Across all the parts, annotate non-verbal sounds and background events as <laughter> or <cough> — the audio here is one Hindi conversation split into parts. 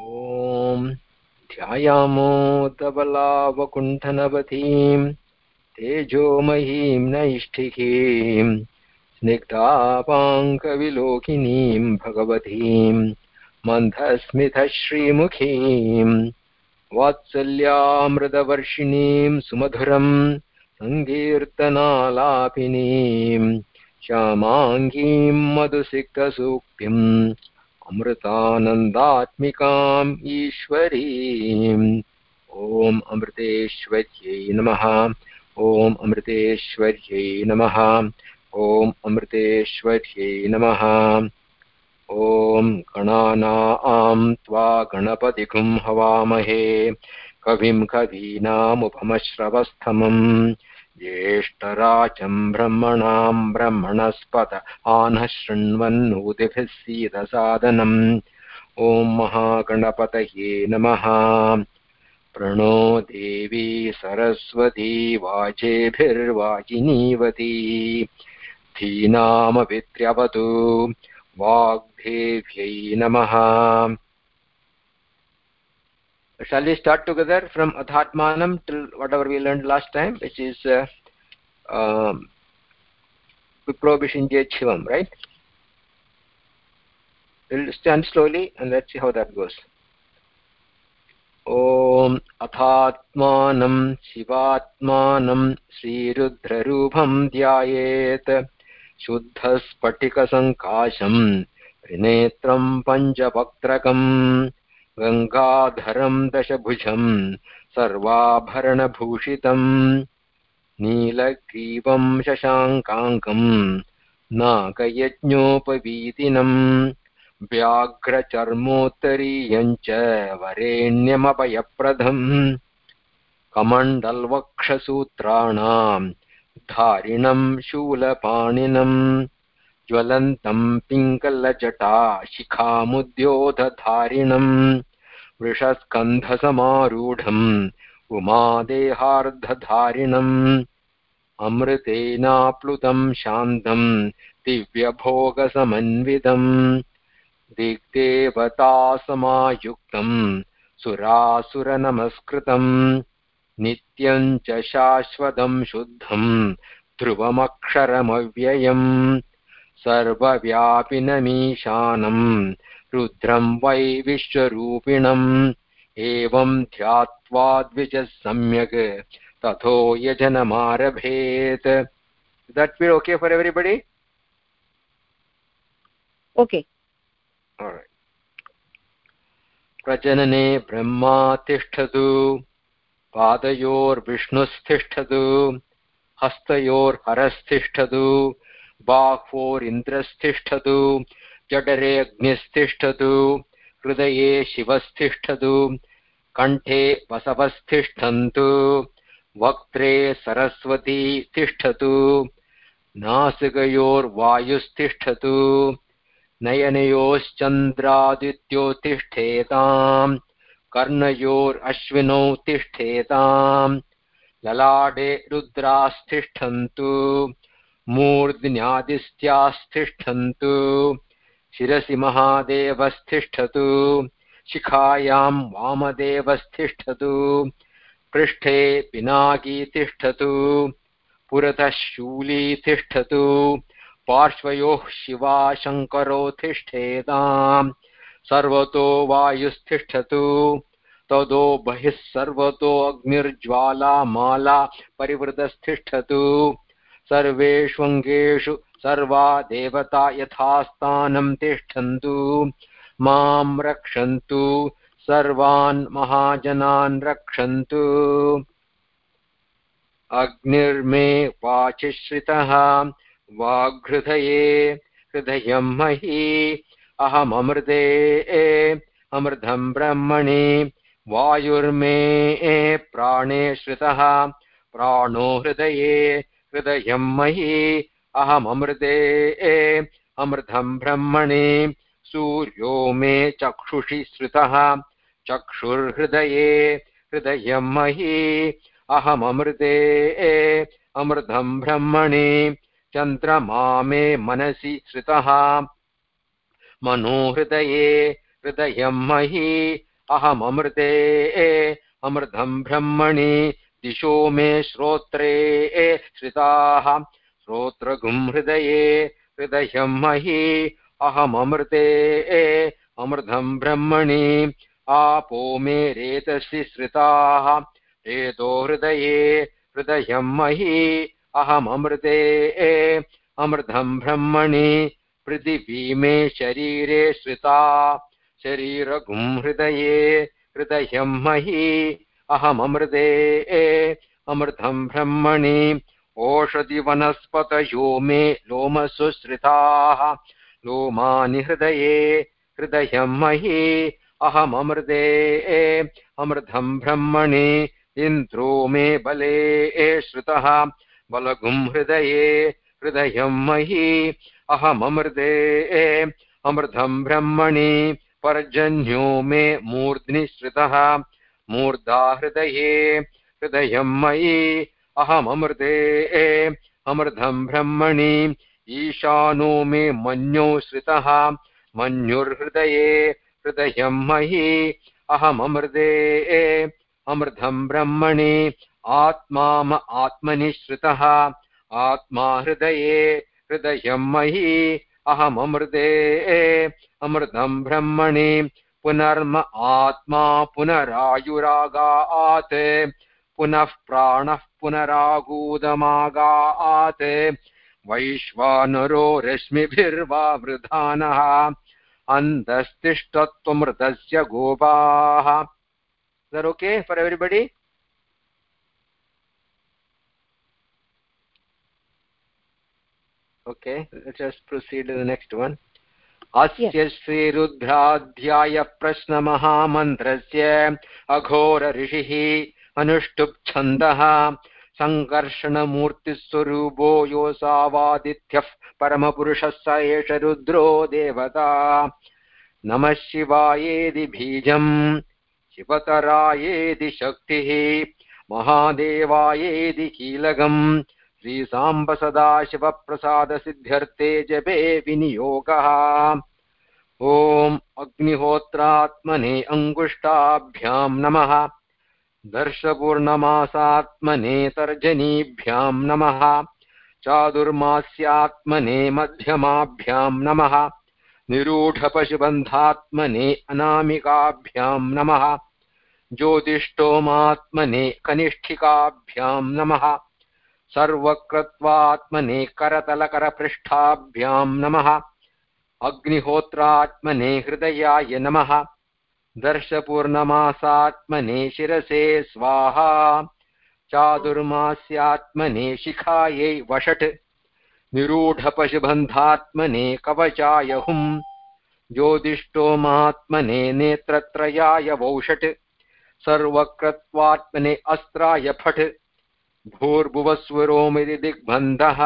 ॐ ध्यायामो धबलावकुण्ठनवतीं तेजोमयीं नैष्ठिकीं स्निग्धापाङ्कविलोकिनीं भगवतीं मन्दस्मितश्रीमुखीं वात्सल्यामृतवर्षिणीं सुमधुरं सङ्कीर्तनालापिनीं श्यामाङ्गीं मधुसिक्तसूक्तिम् अमृतानन्दात्मिकाम् ईश्वरीम् ॐ अमृतेश्वर्यै नमः। ॐ अमृतेश्वर्यै नमः। ॐ अमृतेश्वर्यै नमः। ॐ गणानां त्वा गणपतिगुं हवामहे। कविं कवीनामुपमश्रवस्थमम् ज्येष्ठराजम् ब्रह्मणाम् ब्रह्मणस्पत आनः शृण्वन्नूतिभिः सीदसादनम् ॐ महागणपतये नमः। प्रणो देवी सरस्वती वाचेभिर्वाचिनीवती धीनामवित्र्यवतु वाग्देव्यै नमः। Shall we start together from adhatmanam till whatever we learned last time which is uh, um, viprobhishinje chivam right we'll stand slowly and let's see how that goes ॐ अथात्मानं शिवात्मानं श्रीरुद्ररूपं ध्यायेत् शुद्धस्फटिकसङ्काशं त्रिनेत्रं पञ्चवक्त्रकम् गङ्गाधरं दशभुजं सर्वाभरणभूषितम् नीलग्रीवं शशाङ्काङ्कम् नागयज्ञोपवीतिनम् व्याघ्रचर्मोत्तरीयञ्च वरेण्यमभयप्रदम् कमण्डल्वक्षसूत्राणाम् धारिणं शूलपाणिनम् ज्वलन्तं पिङ्गलजटा शिखामुद्योतधारिणम् वृषस्कन्धसमारूढम्, उमादेहार्धधारिणम्, अमृतेनाप्लुतं शान्तम् दिव्यभोगसमन्वितम् दिग्देवतासमायुक्तम् सुरासुरनमस्कृतम् नित्यम् च शाश्वतम् शुद्धम्, ध्रुवमक्षरमव्ययम्। सर्वव्यापिनमीशानम् रुद्रम् वै विश्वरूपिणम् एवम् ध्यात्वा द्विजः सम्यक्। तथो यजनमारभेत्। That be okay for everybody? Okay. All right. प्रजनने Brahma तिष्ठतु पादयोर्विष्णुस्तिष्ठतु हस्तयोर्हरस्तिष्ठतु बाह्वोरिन्द्रस्तिष्ठतु जठरे अग्निस्तिष्ठतु, हृदये शिवस्तिष्ठतु, कण्ठे वसवस्तिष्ठन्तु वक्त्रे सरस्वती तिष्ठतु, नासिकयोर्वायुस्तिष्ठतु नयनयोश्चन्द्रादित्यो तिष्ठेताम् कर्णयोरश्विनौ तिष्ठेताम् ललाटे रुद्रास्तिष्ठन्तु। मूर्ध्न्यादिस्त्यास्तिष्ठन्तु शिरसि महादेवस्तिष्ठतु। शिखायाम् वामदेवस्तिष्ठतु। पृष्ठे पिनाकी तिष्ठतु पुरतः शूली तिष्ठतु पार्श्वयोः शिवा शङ्करो तिष्ठेताम् सर्वतो वायुस्तिष्ठतु। तदो बहिः सर्वतो अग्निर्ज्वाला माला परिवृतस्तिष्ठतु। सर्वेष्वङ्गेषु सर्वा देवता यथास्थानं तिष्ठन्तु। माँ रक्षन्तु, सर्वान् महाजनान् रक्षन्तु। अग्निर्मे वाचिश्रितः, वाग्हृदये, हृदयं मही, अहममृते, अमृतं ब्रह्मणि, वायुर्मे प्राणे श्रितः, प्राणो हृदये हृदयं मही अहममृते अमृतं ब्रह्मणि। सूर्यो मे चक्षुषि श्रितः चक्षुर्हृदये हृदयं मही अहममृते अमृतं ब्रह्मणि। चन्द्रमा मे मनसि श्रितः मनोहृदये हृदयं मही अहममृते अमृतं ब्रह्मणि। दिशो मे श्रोत्रे श्रिताः। श्रोत्रगुं हृदये, हृदयं मही, अहममृते अमृतं ब्रह्मणि। आपो मे रेतसि श्रिताः। रेतो हृदये, हृदयं मही, अहममृते अमृतं ब्रह्मणि। पृथिवी मे शरीरे श्रिता। शरीरगुं हृदये, हृदयं मही अहममृते अमृतं ब्रह्मणि, ओषधिवनस्पतयो मे लोमसुश्रिताः लोमानि हृदये, हृदयं मही, अहममृते अमृतं ब्रह्मणि, इन्द्रो मे बले श्रुतः। बलगुं हृदये, हृदयं मही, अहममृते अमृतं ब्रह्मणि, पर्जन्यो मे मूर्ध्नि श्रितः। मूर्धा हृदये, हृदयं मयि अहममृते अमृतं ब्रह्मणि, ईशानो मे मन्यो श्रितः मन्युर्हृदये, हृदयं मयि अहममृते अमृतं ब्रह्मणि, आत्माम आत्मनि श्रितः आत्मा हृदये, हृदयं मयि अहममृते अमृतं ब्रह्मणि पुनर्म आत्मा पुनरायुरागात् पुनः प्राणः पुनरागूदमागात् वैश्वानरो रश्मिभिर्वा वृधानः अन्तस्तिष्ठत्वमृतस्य गोपाः Is okay for everybody? Okay, let's just proceed to the next. अस्य श्रीरुद्राध्यायप्रश्नमहामन्त्रस्य अघोरऋषिः अनुष्टुप्छन्दः सङ्कर्षणमूर्तिस्वरूपो योऽसावादित्यः परमपुरुषः स एष रुद्रो देवता। नमः शिवायेदि बीजम् शिवतरायेदि शक्तिः महादेवायेदि कीलकम् श्रीसाम्ब सदाशिवप्रसादसिद्ध्यर्थे जपे विनियोगः ॐ अग्निहोत्रात्मने अङ्गुष्टाभ्यां नमः। दर्शपूर्णमासात्मने तर्जनीभ्यां नमः। चादुर्मास्यात्मने मध्यमाभ्यां नमः। निरूढपशुबन्धात्मने अनामिकाभ्यां नमः। ज्योतिष्टोमात्मने कनिष्ठिकाभ्यां नमः। सर्वकृत्वात्मने करतलकरपृष्ठाभ्यां नमः। अग्निहोत्रात्मने हृदयाय नमः। दर्शपूर्णमासात्मने शिरसे स्वाहा। चादुर्मास्यात्मने शिखायै वषट्। निरूढपशुबन्धात्मने कवचाय हुम् ज्योतिष्टोमात्मने नेत्रत्रयाय वौषट्। सर्वकृत्वात्मने अस्त्राय फट्। भूर्भुवस्वरोमिति दिग्बन्धः।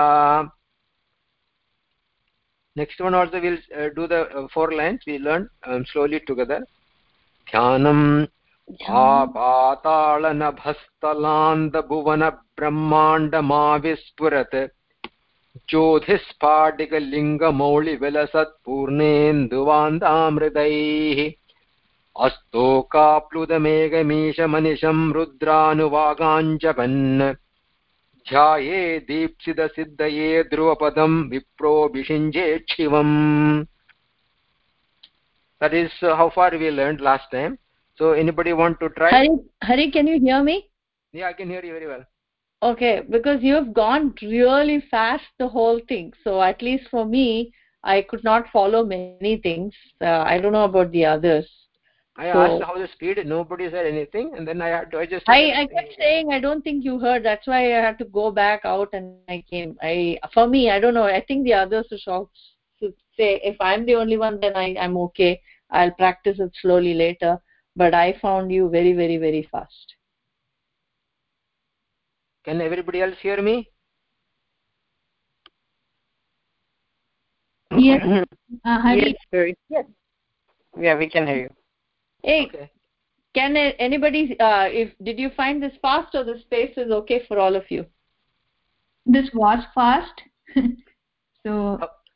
Next one also we'll uh, do the uh, four lines. We learn um, slowly together. ध्यानम् आपातालनभस्तलान्दभुवनब्रह्माण्डमाविस्फुरत् ज्योतिस्फाटिकलिङ्गमौलिविलसत्पूर्णेन्दुवान्दामृतैः अस्तोकाप्लुतमेघमीशमनिशं रुद्रानुवागाञ्जपन् ध्याये दीप्सितसिद्धये ध्रुवपदं विप्रोभिषिञ्जेक्षिवम् that is uh, how far we learned last time so anybody want to try hari hari can you hear me yeah i can hear you very well okay because you've gone really fast the whole thing so at least for me i could not follow many things uh, i don't know about the others i so, asked how the speed nobody said anything and then i had to i just i i kept saying i don't think you heard. That's why i had to go back out and i came i for me i don't know i think the others should say if i'm the only one then i i'm okay. I'll practice it slowly later. But i found you very very very fast. Can everybody else hear me? Yes. Uh, Hari. yes, yes. Yeah we can hear you hey okay. can anybody uh, if did you find this fast or the space is okay for all of you? This was fast. <laughs> So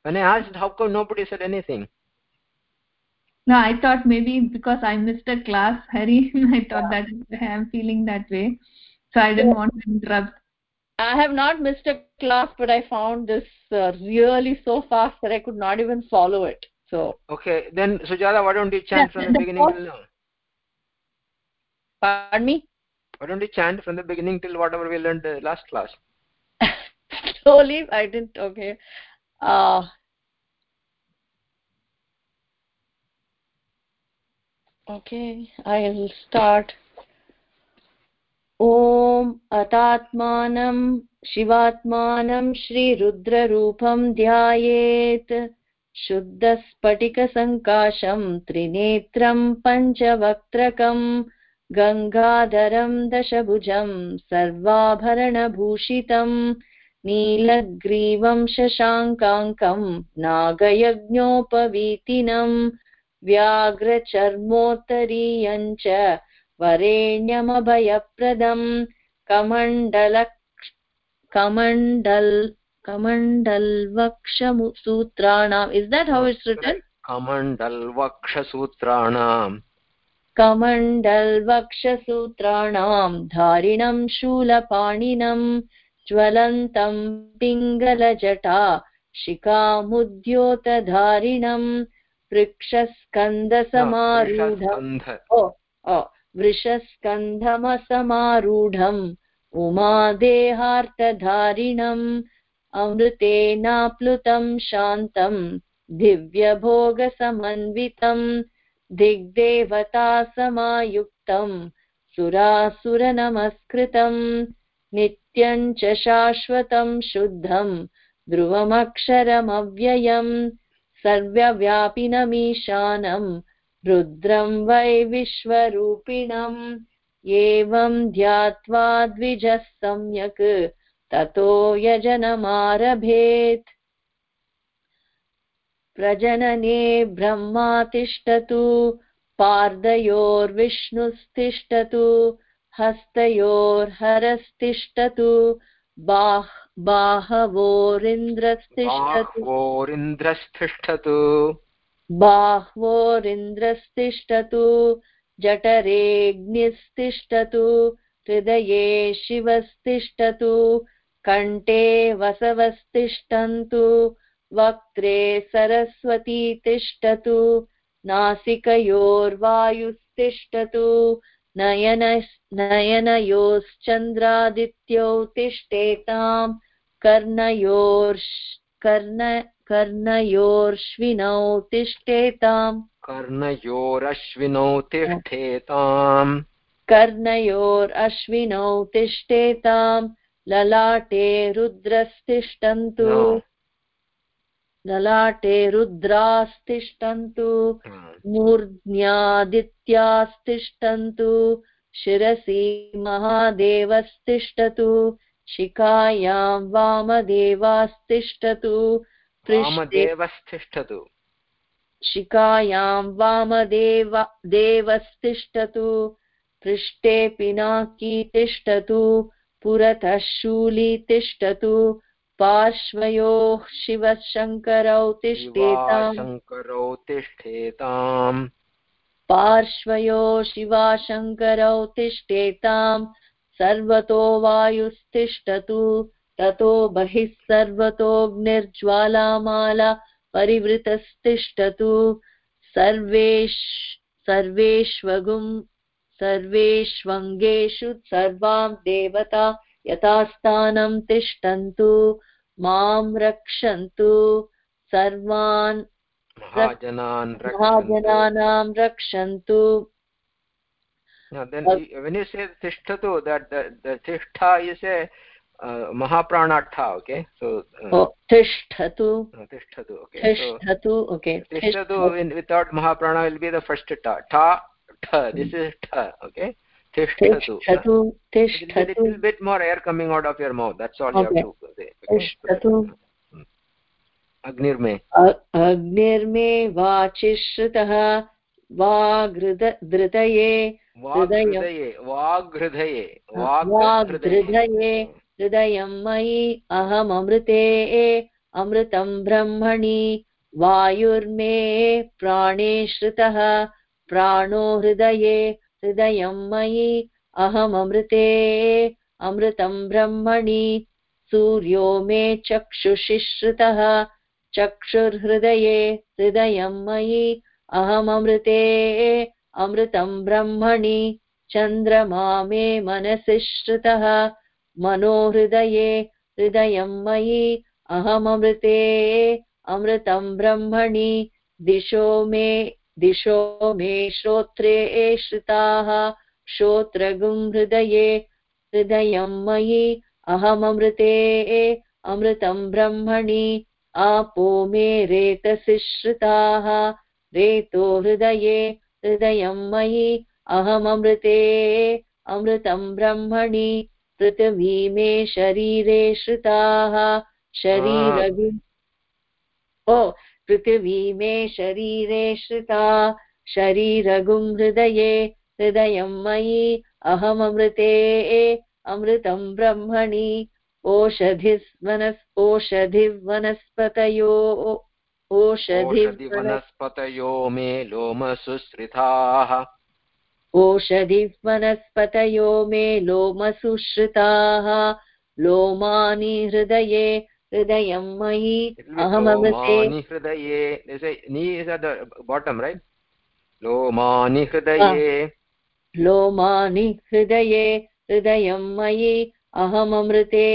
when i asked how come nobody said anything? No i thought maybe because i missed a class <laughs> Harry. i thought that i am feeling that way. So i didn't want to interrupt. I have not missed a class but i found this uh, really so fast that i could not even follow it so okay then sujata why don't you chant yeah, from the, the beginning first, till now pardon me why don't you chant from the beginning till whatever we learned uh, last class slowly i didn't okay uh okay i'll start ॐ अतात्मानं शिवात्मानं श्रीरुद्ररूपं ध्यायेत् शुद्धस्फटिकसङ्काशं त्रिनेत्रं पञ्चवक्त्रकम् गङ्गाधरं दशभुजं सर्वाभरणभूषितम् नीलग्रीवं शशाङ्काङ्कं नागयज्ञोपवीतिनम् व्याघ्रचर्मोत्तरीयं च वरेण्यमभयप्रदम् कमण्डल कमण्डल् कमण्डल्वक्षसूत्राणाम्। Is that how it's written कमण्डल्वक्षसूत्राणाम्। कमण्डल्वक्षसूत्राणां धारिणं शूलपाणिनं ज्वलन्तं पिङ्गलजटा शिखामुद्योतधारिणम् वृक्षस्कन्दसमारूढम् ओ वृषस्कन्धमसमारूढम् उमादेहार्तधारिणम् अमृतेनाप्लुतं शान्तम् दिव्यभोगसमन्वितम् दिग्देवतासमायुक्तम् सुरासुरनमस्कृतम् नित्यम् च शाश्वतम् शुद्धम् ध्रुवमक्षरमव्ययम् सर्वव्यापिनमीशानम् रुद्रम् वै विश्वरूपिणम् एवम् ध्यात्वा द्विजः सम्यक् ततो यजनमारभेत्। प्रजनने ब्रह्मा तिष्ठतु पार्दयोर्विष्णुस्तिष्ठतु हस्तयोर्हरस्तिष्ठतु बाह् बाहवोरिन्द्रस्तिष्ठतु। बाह्वोरिन्द्रस्तिष्ठतु। जठरेऽग्निस्तिष्ठतु हृदये शिवस्तिष्ठतु कण्ठे वसवस्तिष्ठन्तु वक्त्रे सरस्वती तिष्ठतु नासिकयोर्वायुस्तिष्ठतु नयन नयनयोश्चन्द्रादित्यौ तिष्ठेताम् कर्णयोर् कर्ण कर्णयोर्श्विनौ तिष्ठेताम्। कर्णयोरश्विनौ तिष्ठेताम्। कर्णयोरश्विनौ तिष्ठेताम्। ललाटे रुद्रस्तिष्ठन्तु। ललाटे रुद्रास्तिष्ठन्तु। मूर्ध्न्यादित्यास्तिष्ठन्तु। शिरसि महादेवस्तिष्ठतु। शिखायां वामदेवास्तिष्ठतु। वामदेवस्तिष्ठतु। शिखायां वामदेव देवस्तिष्ठतु। पृष्ठे पिनाकी तिष्ठतु पुरतः शूली तिष्ठतु पार्श्वयोः शिवशङ्करौ तिष्ठेताम्। शङ्करौ तिष्ठेताम्। पार्श्वयो शिवाशङ्करौ तिष्ठेताम् सर्वतो वायुस्तिष्ठतु ततो बहिः सर्वतोऽग्निर्ज्वालामाला परिवृतस्तिष्ठतु। सर्वेष् सर्वेष्वगुम् सर्वेष्वङ्गेषु सर्वां देवता यथास्थानं तिष्ठन्तु माँ रक्षन्तु सर्वान् महाजनानां रक्षन्तु। तिष्ठतु तिष्ठा महाप्राणार्था ओके सो तिष्ठतु। तिष्ठतु ओके तिष्ठतु ओके तिष्ठतु without महाप्राण will be the ta. This is ta, okay? Tishtatu. Tishtatu. Tishtatu. A little bit more air coming out of your mouth. That's all okay. you have to say. Tishtatu. अग्निर्मे अग्निर्मे वाचिश्रुतः वाघृतये वाग्हृदये वाग्हृदये वाग्हृदये हृदयं मयि अहममृते अमृतं ब्रह्मणि वायुर्मे प्राणे श्रुतः प्राणो हृदये, हृदयं मयि, अहममृते, अमृतं ब्रह्मणि। सूर्यो मे चक्षुषि श्रुतः चक्षुर्हृदये, हृदयं मयि, अहममृते, अमृतं ब्रह्मणि। चन्द्रमा मे मनसि श्रुतः, मनोहृदये, हृदयं मयि, अहममृते, अमृतं ब्रह्मणि। दिशो मे दिशो मे श्रोत्रे श्रुताः श्रोत्रगुं हृदये हृदयं मयि अहममृते अमृतं ब्रह्मणि आपो मे रेतसि श्रुताः रेतो हृदये हृदयं मयि अहममृते अमृतं ब्रह्मणि पृथिवी मे शरीरे श्रुताः शरीरगु ओ पृथिवी मे शरीरे श्रुता शरीरगुं हृदये हृदयं मयि अहममृते अमृतं ब्रह्मणि ओषधिवनस् ओषधिवनस्पतयो ओषधिवनस्पतयो मे लोमसुश्रिताः। ओषधिवनस्पतयो मे लोमसुश्रिताः लोमानि हृदये हृदयं मयि अहममृते हृदये नी is at the bottom right लोमानि हृदये। लोमानि हृदये हृदयं मयि अहममृते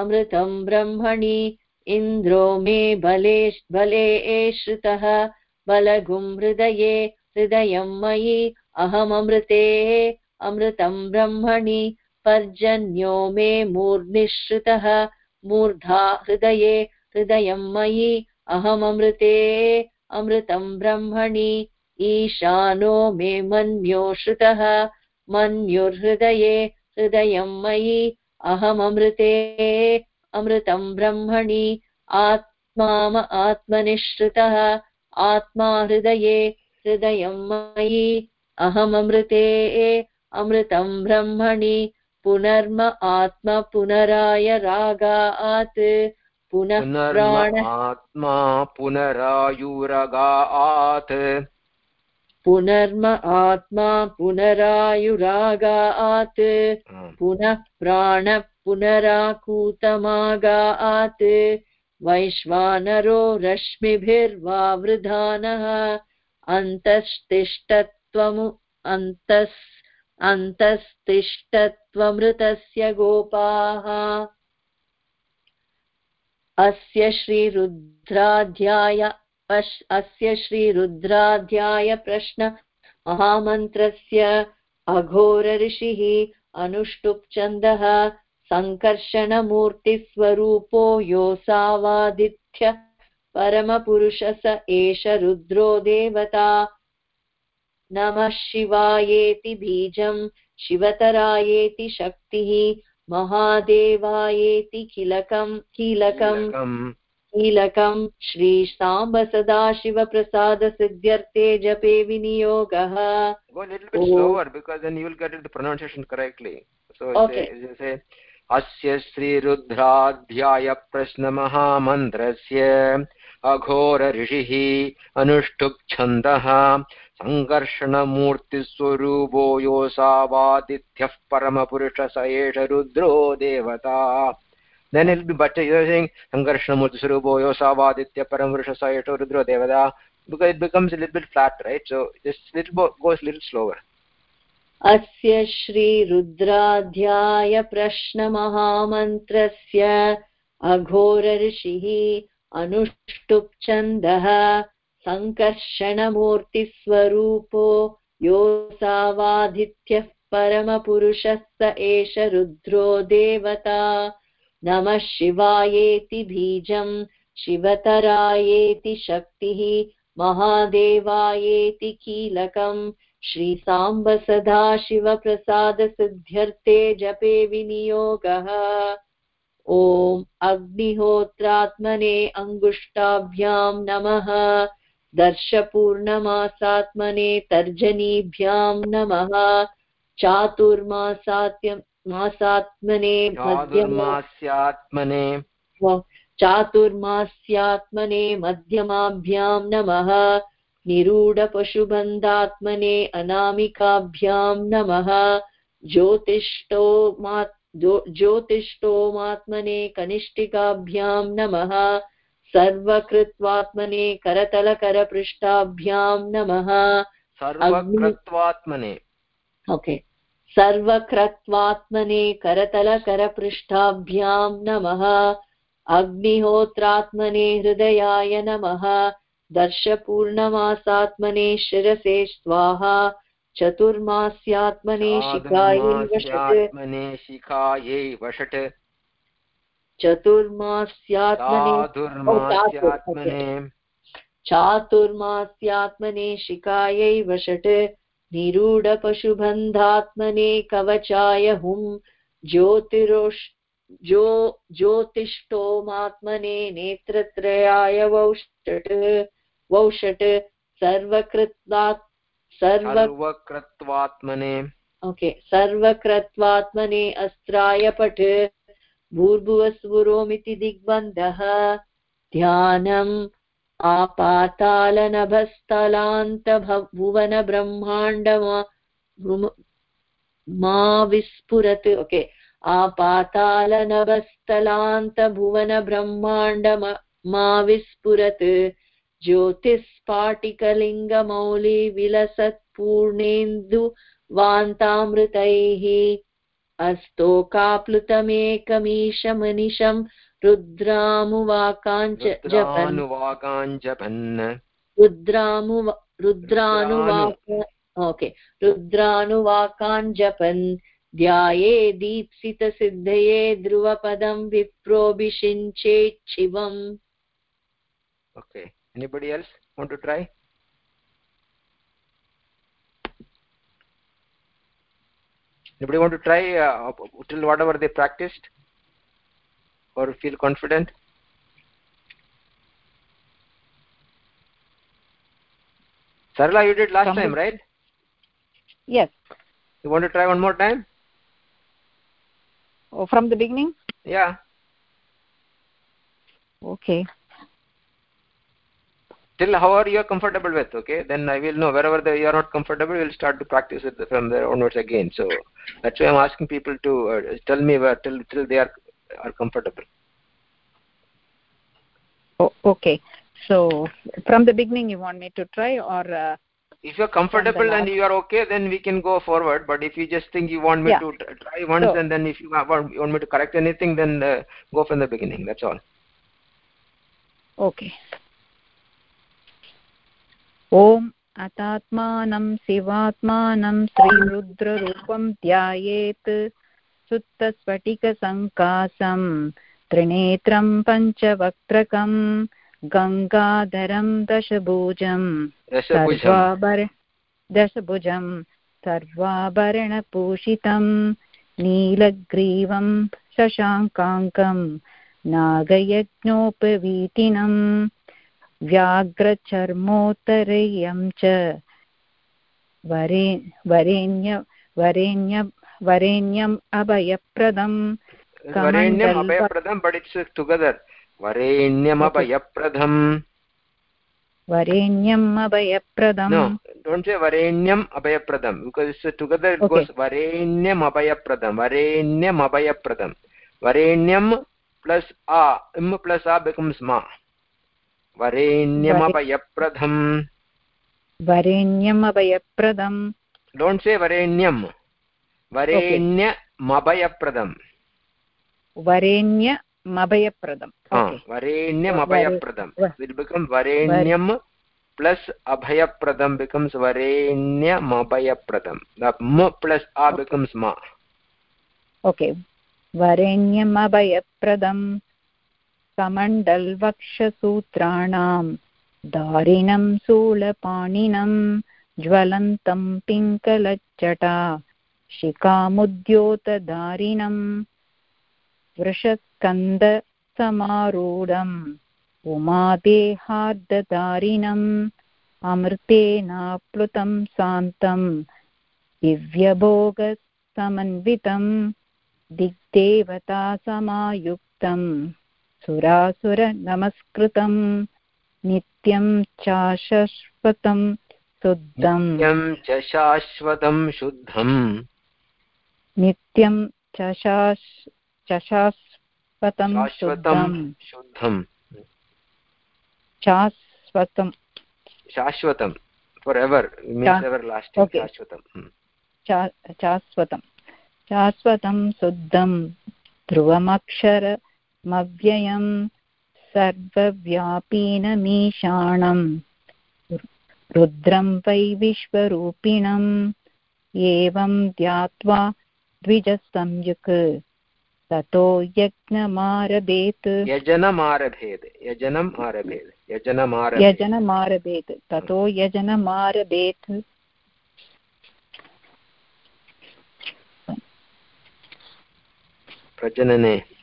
अमृतं ब्रह्मणि इन्द्रो मे बले बले श्रुतः बलगुं हृदये हृदयं मयि अहममृते अमृतं ब्रह्मणि पर्जन्यो मे मूर्निश्रुतः मूर्धा हृदये, हृदयं मयि, अहममृते, अमृतं ब्रह्मणि, ईशानो मे मन्यो श्रुतः मन्युर्हृदये, हृदयं मयि, अहममृते, अमृतं ब्रह्मणि, आत्माम आत्मनिश्रुतः, आत्मा हृदये, हृदयं मयि, अहममृते, अमृतं ब्रह्मणि पुनर्म आत्मा पुनराय रागात् पुनः प्राण आत्मा पुनरायुरगात्। पुनर्म आत्मा पुनरायुरागात् पुनः प्राण पुनराकूतमागात्। वैश्वानरो रश्मिभिर्वावृधानः अन्तस्तिष्ठत्वमु अन्तस् अन्तस्तिष्ठत्वमृतस्य गोपाः। अस्य श्रीरुद्राध्याय अस्य श्रीरुद्राध्यायप्रश्न महामन्त्रस्य अघोरऋषिः अनुष्टुप्छन्दः सङ्कर्षणमूर्तिस्वरूपो योऽसावादित्य परमपुरुष स एष रुद्रो देवता। नमः शिवायेति बीजम् शिवतरायेति शक्तिः महादेवायेति किलकम् कीलकम् कीलकं श्रीसाम्ब सदाशिवप्रसादसिद्ध्यर्थे जपे विनियोगः। Say अस्य श्रीरुद्राध्यायप्रश्नमहामन्त्रस्य अघोरऋषिः अनुष्टुप्छन्दः सङ्कर्षणमूर्तिस्वरूपो योऽसावादित्यः परमपुरुष स एष रुद्रो देवता then it will be you're saying sankarshanamurti swarupo yosavaditya paramurusha sayato rudra devada because it becomes a little bit flat right so just little goes a little slower अस्य श्रीरुद्राध्यायप्रश्नमहामन्त्रस्य अघोरऋषिः अनुष्टुप्छन्दः सङ्कर्षणमूर्तिस्वरूपो योऽसावादित्यः परमपुरुषः स एष रुद्रो देवता। नमः शिवायेति बीजम् शिवतरायेति शक्तिः, महादेवायेति कीलकम् श्रीसाम्ब सदाशिवप्रसादसिद्ध्यर्थे जपे विनियोगः। ॐ अग्निहोत्रात्मने अङ्गुष्टाभ्यां नमः। दर्शपूर्णमासात्मने तर्जनीभ्यां नमः। चातुर्मासात्य मासात्मने चातुर्मास्यात्मने चातुर्मास्यात्मने मध्यमाभ्यां नमः। निरूढपशुबन्धात्मने अनामिकाभ्यां नमः। ज्योतिष्ठोमा ज्योतिष्ठोमात्मने कनिष्ठिकाभ्यां नमः। सर्वकृत्वात्मने करतलकरपृष्ठाभ्यां नमः। सर्वकृत्वात्मने। ओके सर्वक्रत्वात्मने करतलकरपृष्ठाभ्यां नमः। अग्निहोत्रात्मने हृदयाय नमः। दर्शपूर्णमासात्मने शिरसे स्वाहा। चतुर्मास्यात्मने शिखायै चातुर्मास्यात्मने शिखायै वषट्। चतुर्मास्यात्मने चातुर्मास्यात्मने। शिखायै वषट् निरूढपशुबन्धात्मने कवचाय हुं ज्योतिरोष् ज्यो ज्योतिष्ठोमात्मने नेत्रत्रयाय वौषट् वौषट् सर्वकृत्वात् सर्वकृत्वात्मने। ओके सर्वकृत्वात्मने अस्त्राय पठ भूर्भुवस्वरोमिति दिग्बन्धः। ध्यानम् आपातालनभस्थलान्तभुवनब्रह्माण्ड मा विस्फुरत् ओके। आपातालनभस्थलान्तभुवनब्रह्माण्ड मा विस्फुरत् ज्योतिस्फाटिकलिङ्गमौलि वान्तामृतैः रुद्रामुवाकाञ्च जपन्। जपन् रुद्रामु रुद्रानुवाक ओके। रुद्रानुवाकान् जपन् ध्याये दीप्सितसिद्धये ध्रुवपदं विप्रोभिषिञ्चेच्छिवम्। Okay. Anybody else want to try? Anybody want to try uh, till whatever they practiced or feel confident? Sarla you did last time right? Yes. You want to try one more time? Oh, from the beginning? Yeah. Okay till however you are comfortable with okay? Then i will know. Wherever the, you are not comfortable we'll start to practice it from there onwards again. So that's why i'm asking people to uh, tell me where till till they are are comfortable. Oh, okay. So from the beginning you want me to try or uh, if you're comfortable and you are okay then we can go forward. But if you just think you want me Yeah. to try once So- and then if you want, you want me to correct anything then uh, go from the beginning. That's all. Okay ॐ अतात्मानं शिवात्मानं श्रीरुद्ररूपं ध्यायेत् सुत्तस्फटिकसङ्कासं त्रिनेत्रं पञ्चवक्त्रकं गङ्गाधरं दशभुजं सर्वाभर दशभुजं सर्वाभरणभूषितं नीलग्रीवं शशाङ्काङ्कं नागयज्ञोपवीतिनं व्याघ्रचर्मोत्तरेयं च वरे वरेण्य वरेण्य वरेण्यम् अभयप्रदं uh, वरेण्यम् अभयप्रदं no don't say varenyam abhayapradam because it's uh, together it Okay. goes varenyam abhayapradam varenyam abhayapradam varenyam plus a im plus a becomes ma varenyam Vare- abhayapradam वरेण्यम् वरेण्यमभयप्रदम् वरेण्यमभयप्रदम् डोण्ट् से वरेण्यं वरेण्यमभयप्रदम् वरेण्यमभयप्रदम् वरेण्यमभयप्रदम् विल् बिकम् वरेण्यम् प्लस् अभयप्रदम् बिकम्स् वरेण्यमभयप्रदम् म प्लस् अ बिकम्स् मा ओके वरेण्यमभयप्रदम् कमण्डल्वक्षसूत्राणां दारिणं शूलपाणिनं ज्वलन्तं पिङ्गलच्चटा शिखामुद्योतधारिणं वृषस्कन्दसमारूढम् उमादेहार्दधारिणम् अमृतेनाप्लुतं शान्तं दिव्यभोगसमन्वितं दिग्देवतासमायुक्तं सुरासुरनमस्कृतं नित्यं चाशश्वतं शुद्धम्। नित्यं च शाश्वतं शुद्धम्। नित्यं चशाश् चशाश्वतं शाश्वतं शुद्धम्। शुद्धम्। शाश्वतं शाश्वतं for ever means everlasting शाश्वतं। शाश्वतं शाश्वतं शुद्धं ध्रुवमक्षरमव्ययं सर्वव्यापीनमीशाणम्। रुद्रं वै विश्वरूपिणम्। एवं ध्यात्वा द्विजसंयुक्। ततो यज्ञमारभेत्। यजनमारभेद यजनम् यजनमारभेद यजनमारभेत्। ततो यजनमारभेत्। प्रजनने।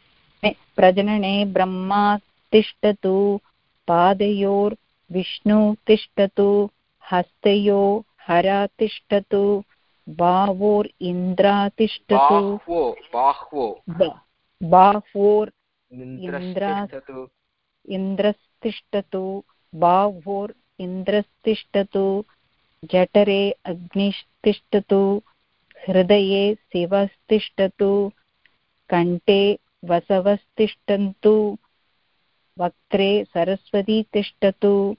प्रजनने ब्रह्मा तिष्ठतु पादयोर्विष्णु तिष्ठतु हस्तयो हरा तिष्ठतु बावोर् इन्द्रा तिष्ठतु। बाह्वो बाह्वो। ब- बाह्वोर् इन्द्रस्तिष्ठतु इन्द्रस्तिष्ठतु बाह्वोर् इन्द्रस्तिष्ठतु जठरे अग्निस्तिष्ठतु हृदये शिवस्तिष्ठतु कण्ठे वसवस्तिष्ठन्तु। वक्त्रे सरस्वती तिष्ठतु।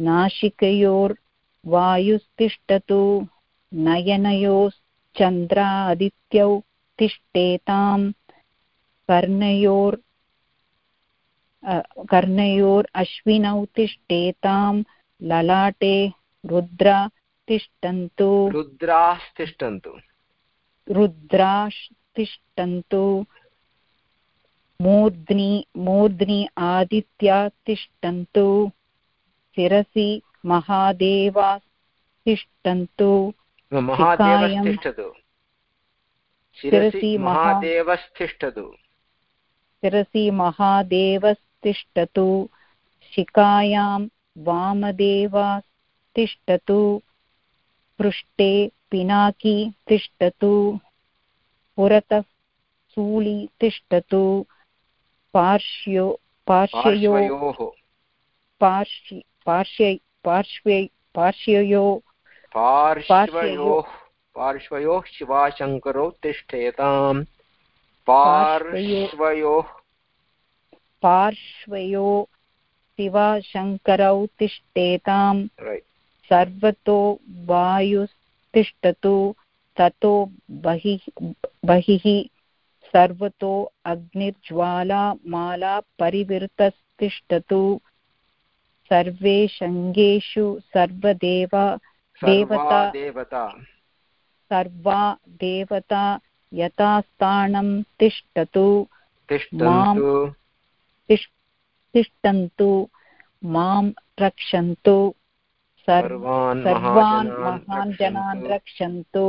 नासिकयोर्वायुस्तिष्ठतु नयनयोश्चन्द्रादित्यौ तिष्ठेताम् कर्णयोर् कर्णयोर् अश्विनौ ललाटे रुद्रा तिष्ठन्तु। रुद्रास्तिष्ठन्तु। रुद्राश् तिष्ठन्तु मूर्ध्नि मूर्ध्नि आदित्या तिष्ठन्तु शिरसि महादेवा तिष्ठन्तु महादेवस्तिष्ठतु। शिरसि महादेवस्तिष्ठतु। शिरसि महादेवस्तिष्ठतु। शिखायां वामदेवा तिष्ठतु पृष्ठे पिनाकी तिष्ठतु पुरतः सूली तिष्ठतु पार्श्यो पार्श्वयो पार्श्वयोः। पार्श्य पार्श्य पार्श्वे पार्श्वयो पार्श्वयोः पार्श्वयोः शिवाशङ्करौ तिष्ठेताम्। पार्श्वयोः पार्श्वयो शिवशङ्करौ तिष्ठेताम्। सर्वतो वायुस्तिष्ठतु ततो बहिः बहिः सर्वतो अग्निर्ज्वाला माला परिवृतस्तिष्ठतु। सर्वे शङ्गेषु सर्वदेवा देवता देवता। सर्वा देवता यथास्थानं तिष्ठतु। तिष्ठन्तु। माँ रक्षन्तु। सर्वान् महान् जनान्। रक्षन्तु।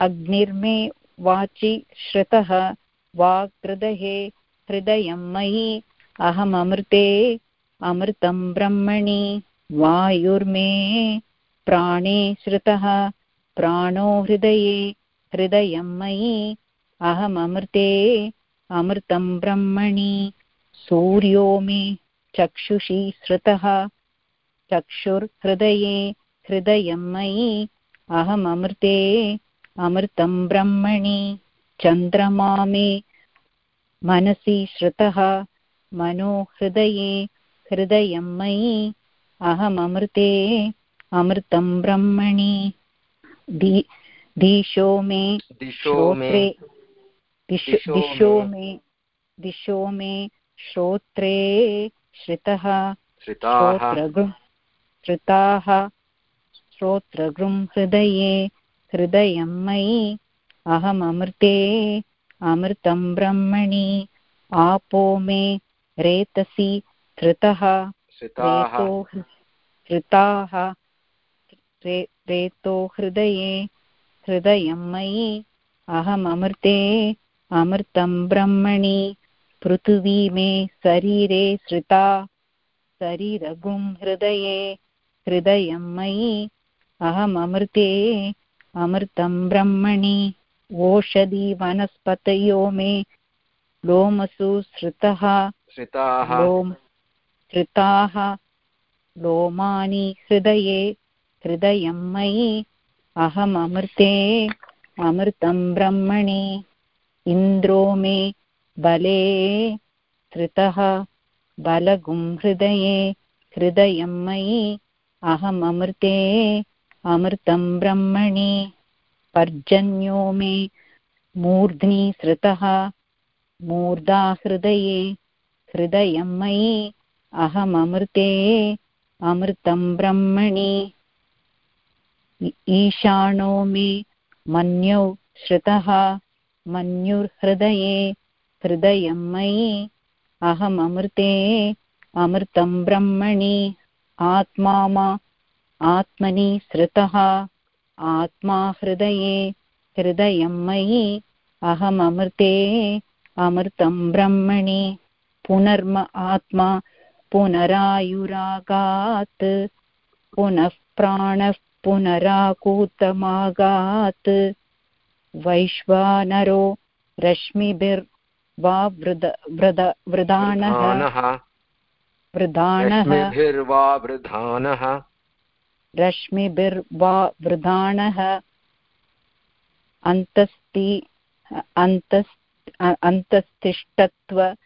अग्निर्मे वाचि श्रुतः वाक्हृदये हृदयं मयि अहममृते अमृतं ब्रह्मणि, वायुर्मे, प्राणे श्रुतः, प्राणो हृदये, हृदयं मयि अहममृते अमृतं ब्रह्मणि, सूर्यो मे, चक्षुषी श्रुतः, चक्षुर्हृदये, हृदयं मयि अहममृते अमृतं ब्रह्मणि चन्द्रमा मे मनसि श्रुतः मनो हृदये मयि अहममृते अमृतं ब्रह्मणि। दी दिशो मे श्रोत्रे दिशो मे। दिशो मे श्रोत्रे श्रितः श्रिताः। श्रुताः श्रोत्रगृं हृदये हृदयं मयि अहममृते अमृतं ब्रह्मणि आपो मे रेतसि धृतः। हृताः रेतो हृदये हृदयं मयि अहममृते अमृतं ब्रह्मणि पृथिवी मे शरीरे श्रिता शरीरगुं हृदये हृदयं मयि अहममृते अमृतं ब्रह्मणि ओषधि वनस्पतयो मे लोमसु श्रुतः श्रिताः लोम श्रिताः लोमानि हृदये हृदयं मयि अहममृते अमृतं ब्रह्मणि इन्द्रो मे बले धृतः बलगुं हृदये हृदयं मयि अहममृते अमृतं ब्रह्मणि, पर्जन्यो मे, मूर्ध्नि श्रुतः मूर्धा हृदये, हृदयं मयि अहममृते अमृतं ब्रह्मणि। ईशानो मे, मन्यौ श्रुतः मन्युर्हृदये, हृदयं मयि अहममृते अमृतं ब्रह्मणि। आत्मा आत्मनि श्रुतः आत्मा हृदये हृदयं मयि अहममृते अमृतं ब्रह्मणि पुनर्म आत्मा पुनरायुरागात् पुनः प्राणः पुनराकूतमागात् वैश्वानरो रश्मिभिर्वा वृद वृद वृदानः। वृदानः। रश्मिभिर्वा वृधानः अन्तस्ति अन्तस् अन्तस्तिष्ठत्व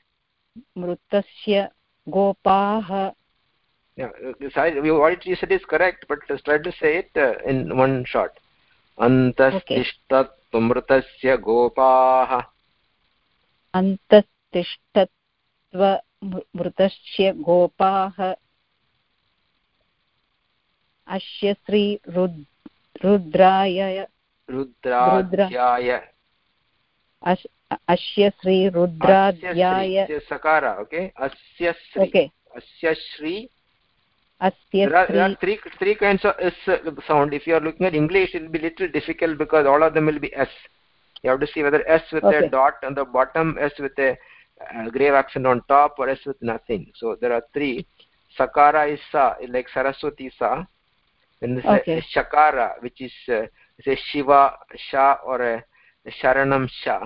मृतस्य गोपाः। Yeah what you said is correct but just try to say it uh, in one shot. अन्तस्तिष्ठत्वमृतस्य गोपाः अन्तस्तिष्ठत्वमृतस्य गोपाः अस्य श्रीरुद् रुद्राय रुद्राध्याय अस्य श्रीरुद्राध्याय सकार ओके अस्य श्री ओके अस्य Shri Asya there are, there are three three kinds of s sound if you are looking at english it will be little difficult because all of them will be s you have to see whether s with okay. a dot on the bottom s with a uh, grave accent on top or s with nothing so there are three sakara is sa like saraswati sa Then this okay. is shakara which is uh, say shiva sha or a sharanam sha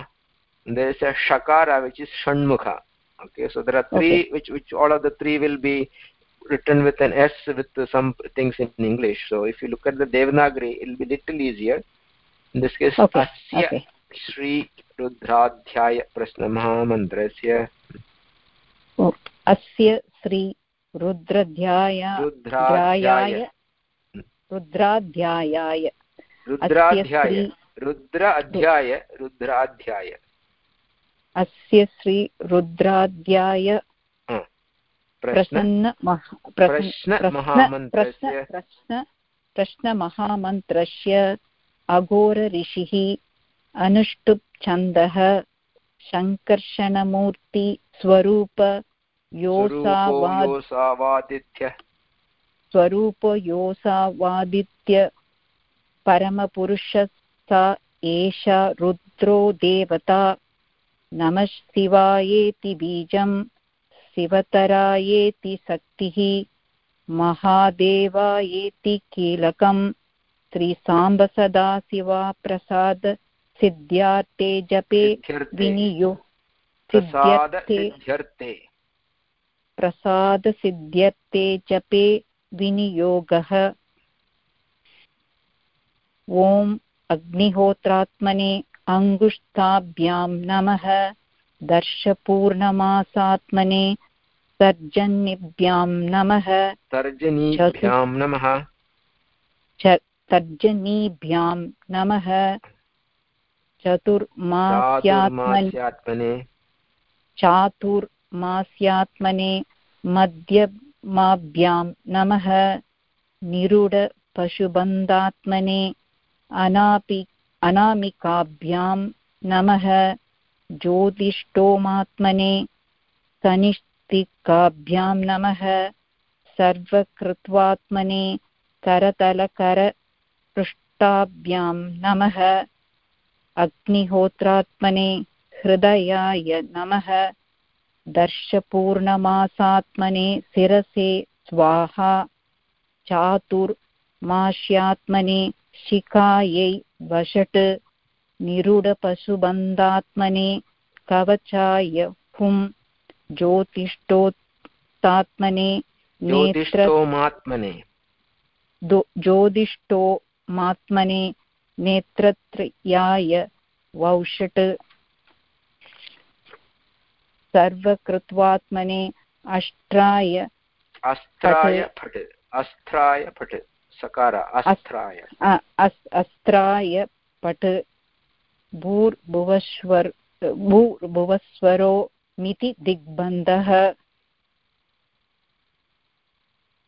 and there is a shakara which is shanmukha okay so there are three okay. which which all of the three will be written with an s with some things in english so if you look at the devanagari it will be little easier in this case okay. asya okay. Shri Rudradhyaya प्रश्नमहामन्त्रस्य अस्य श्री रुद्राध्याय रुद्राध्यायाय। रुद्राध्याय। रुद्र अध्याय रुद्राध्याय। अस्य श्री रुद्राध्याय। प्रसन्न प्रश्नमहामन्त्रस्य प्रश्न प्रश्नमहामन्त्रस्य अघोरऋषिः अनुष्टुप् छन्दः सङ्कर्षणमूर्तिस्वरूप स्वरूप योसावादित्य। परमपुरुष सा एषा रुद्रो देवता। नमः शिवायेति बीजम् शिवतरायेति शक्तिः महादेवायेति कीलकम्। श्रीसाम्ब सदाशिवा प्रसाद सिद्ध्यार्थे जपे विनियो सिद्ध्यर्थे प्रसादसिद्ध्यर्थे जपे विनियोगः। ॐ अग्निहोत्रात्मने अङ्गुष्ठाभ्यां नमः। दर्शपूर्णमासात्मने तर्जन्यभ्यां नमः। तर्जनीभ्यां नमः। तर्जनीभ्यां नमः। चतुर्मास्यात्मने चातुर्मास्यात्मने। मध्यमाभ्यां नमः। निरूढपशुबन्धात्मने अनापि अनामिकाभ्यां नमः। ज्योतिष्टोमात्मने कनिष्ठिकाभ्यां नमः। सर्वकृत्वात्मने करतलकरपृष्ठाभ्यां नमः। अग्निहोत्रात्मने हृदयाय नमः। दर्शपूर्णमासात्मने शिरसे स्वाहा चातुर्मास्यात्मने शिखायै वषट् निरूढपशुबन्धात्मने कवचाय हुं ज्योतिष्ठोत्तात्मने नेत्र ज्योतिष्ठोमात्मने नेत्रत्रयाय वौषट् सर्वकृत्वात्मने अष्ट्राय अस्त्राय फट् अस्त्राय फट् सकार अस्त्राय अस्त्राय पट् भूर्भुवस्वर भूर्भुवस्वरो मिति दिग्बन्धः।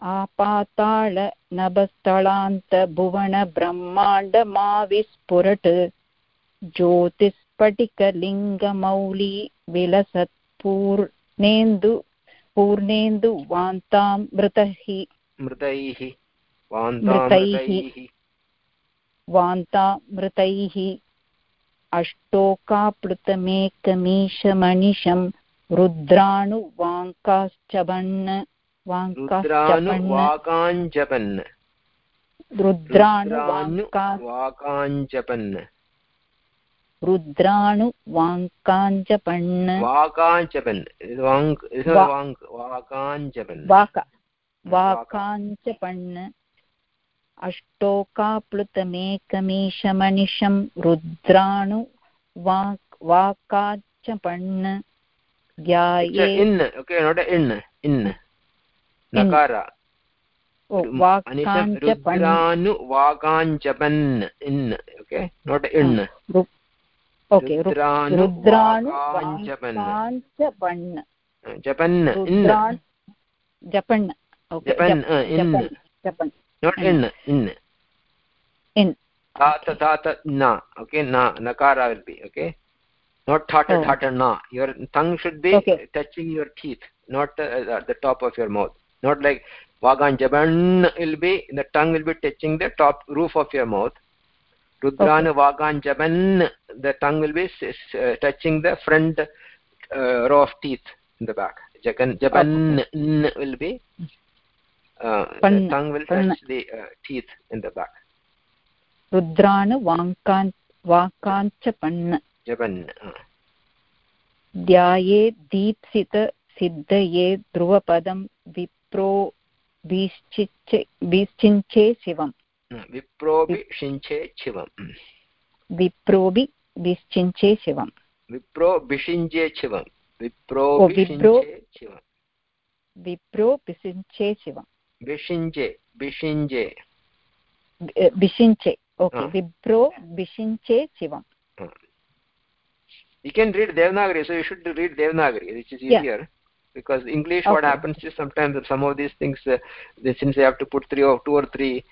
आपाताळ नभस्थलान्तभुवनब्रह्माण्डमाविस्फुरट् ज्योतिस्फटिकलिङ्गमौली विलसत्। पूर्णेन्दु पूर्णेन्दु वान्तामृतैः मृतैः। मृतैः। मृतैः। वान्तामृतैः वान्तामृतैः अष्टोकाप्लुतमेकमीशमनिशं रुद्राणुवाङ्काश्चबन् वाङ्काश्चपन् रुद्रानुवाकाञ्जपन् रुद्राणुवाङ्का वाकाञ्जपन् रुद्राणुवाङ्काञ्जपन् वाकाञ्जपन् वाङ् वा- वाङ् वाकाञ्जपन् वाक वाकाञ्चपन् अष्टोकाप्लुतमेकमीशमनिशं रुद्राणु वाक् वाकाचपन् It's ध्याये a in. Okay not a in. In. nakara ओ Anisam वाकाञ्चपन् okay not a in okay rudranu रुद्राणु vakanjapan वाकाञ्चपन् japan in रुद्रान् जपन् okay japan uh, in जपन् not in in in tata tata na okay na nakara will be okay not thata Oh. thata na your tongue should be Okay. touching your teeth not uh, at the top of your mouth not like vagan jaban will be the tongue will be touching the top roof of your mouth Rudrana vagan jaban the tongue will be uh, touching the front uh, row of teeth in the back jagan jaban n will be uh, the tongue will touch the uh, teeth in the back रुद्राणु वाङ्कान् वाकाञ्चपन् jaban uh. ध्याये दीप्सित सिद्धये ध्रुवपदं विप्रो भीश्चिच्चे भीश्चिञ्चे शिवम् विप्रोऽपि शिञ्चे शिवम् विप्रोभि भीश्चिञ्चे शिवम् विप्रो भिषिञ्जे शिवम् विप्रो ओ, विप्रो- भिषिञ्चे शिवम् विप्रो विसिञ्चे शिवम् भिषिञ्जे भिषिञ्जे अ, विषिञ्चे ओके हा. विप्रो विषिञ्चे शिवम् you can read devanagari so you should read devanagari which is Yeah. easier because english what Okay. happens is sometimes some of these things uh, they- since you have to put three or two or three